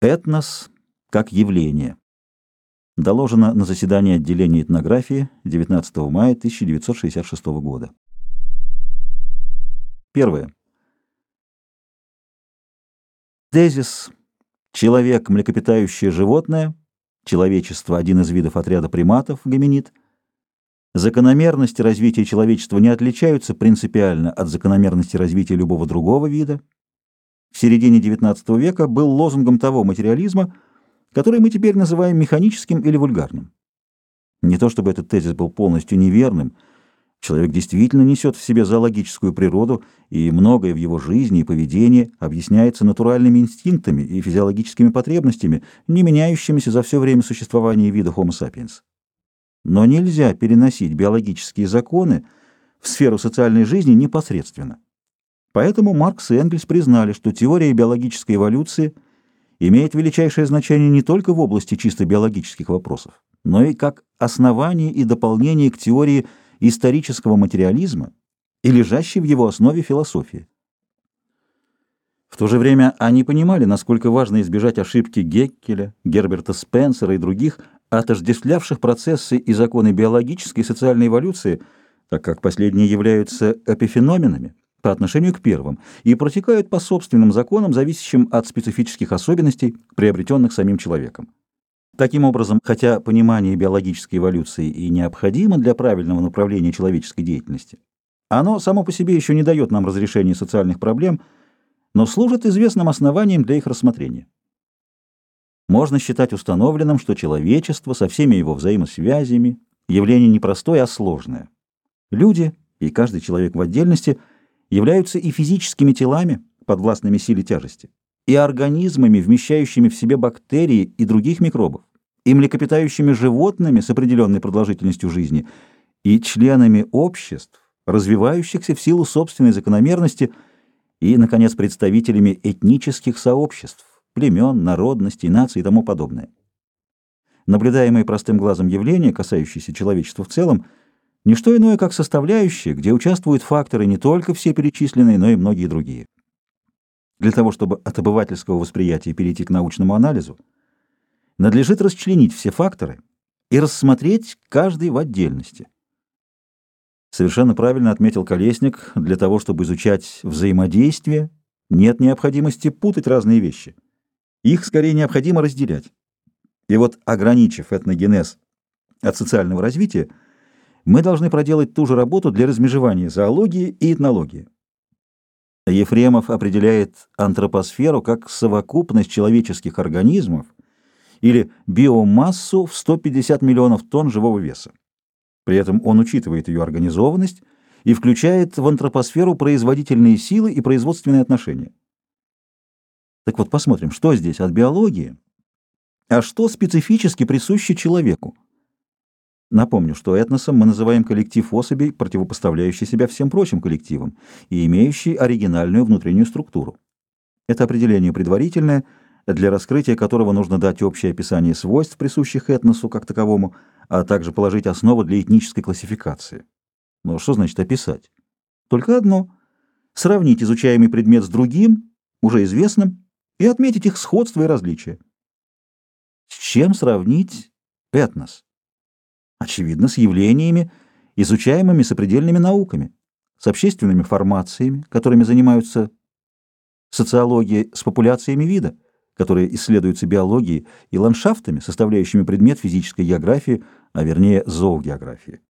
Этнос как явление. Доложено на заседании отделения этнографии 19 мая 1966 года. Первое. Тезис «Человек – млекопитающее животное», «Человечество – один из видов отряда приматов, гоминид», закономерности развития человечества не отличаются принципиально от закономерности развития любого другого вида – в середине XIX века был лозунгом того материализма, который мы теперь называем механическим или вульгарным. Не то чтобы этот тезис был полностью неверным, человек действительно несет в себе зоологическую природу, и многое в его жизни и поведении объясняется натуральными инстинктами и физиологическими потребностями, не меняющимися за все время существования вида Homo sapiens. Но нельзя переносить биологические законы в сферу социальной жизни непосредственно. Поэтому Маркс и Энгельс признали, что теория биологической эволюции имеет величайшее значение не только в области чисто биологических вопросов, но и как основание и дополнение к теории исторического материализма и лежащей в его основе философии. В то же время они понимали, насколько важно избежать ошибки Геккеля, Герберта Спенсера и других, отождествлявших процессы и законы биологической и социальной эволюции, так как последние являются эпифеноменами, по отношению к первым и протекают по собственным законам, зависящим от специфических особенностей, приобретенных самим человеком. Таким образом, хотя понимание биологической эволюции и необходимо для правильного направления человеческой деятельности, оно само по себе еще не дает нам разрешения социальных проблем, но служит известным основанием для их рассмотрения. Можно считать установленным, что человечество со всеми его взаимосвязями явление не простое, а сложное. Люди, и каждый человек в отдельности – являются и физическими телами, подвластными силе тяжести, и организмами, вмещающими в себе бактерии и других микробов, и млекопитающими животными с определенной продолжительностью жизни, и членами обществ, развивающихся в силу собственной закономерности, и, наконец, представителями этнических сообществ, племен, народностей, наций и тому подобное. Наблюдаемые простым глазом явления, касающиеся человечества в целом, не что иное, как составляющие, где участвуют факторы не только все перечисленные, но и многие другие. Для того, чтобы от обывательского восприятия перейти к научному анализу, надлежит расчленить все факторы и рассмотреть каждый в отдельности. Совершенно правильно отметил Колесник, для того, чтобы изучать взаимодействие, нет необходимости путать разные вещи. Их скорее необходимо разделять. И вот, ограничив этногенез от социального развития, мы должны проделать ту же работу для размежевания зоологии и этнологии. Ефремов определяет антропосферу как совокупность человеческих организмов или биомассу в 150 миллионов тонн живого веса. При этом он учитывает ее организованность и включает в антропосферу производительные силы и производственные отношения. Так вот, посмотрим, что здесь от биологии, а что специфически присуще человеку. Напомню, что этносом мы называем коллектив особей, противопоставляющий себя всем прочим коллективам и имеющий оригинальную внутреннюю структуру. Это определение предварительное, для раскрытия которого нужно дать общее описание свойств, присущих этносу как таковому, а также положить основу для этнической классификации. Но что значит описать? Только одно — сравнить изучаемый предмет с другим, уже известным, и отметить их сходство и различия. С чем сравнить этнос? Очевидно, с явлениями, изучаемыми сопредельными науками, с общественными формациями, которыми занимаются социология, с популяциями вида, которые исследуются биологией, и ландшафтами, составляющими предмет физической географии, а вернее зоогеографии.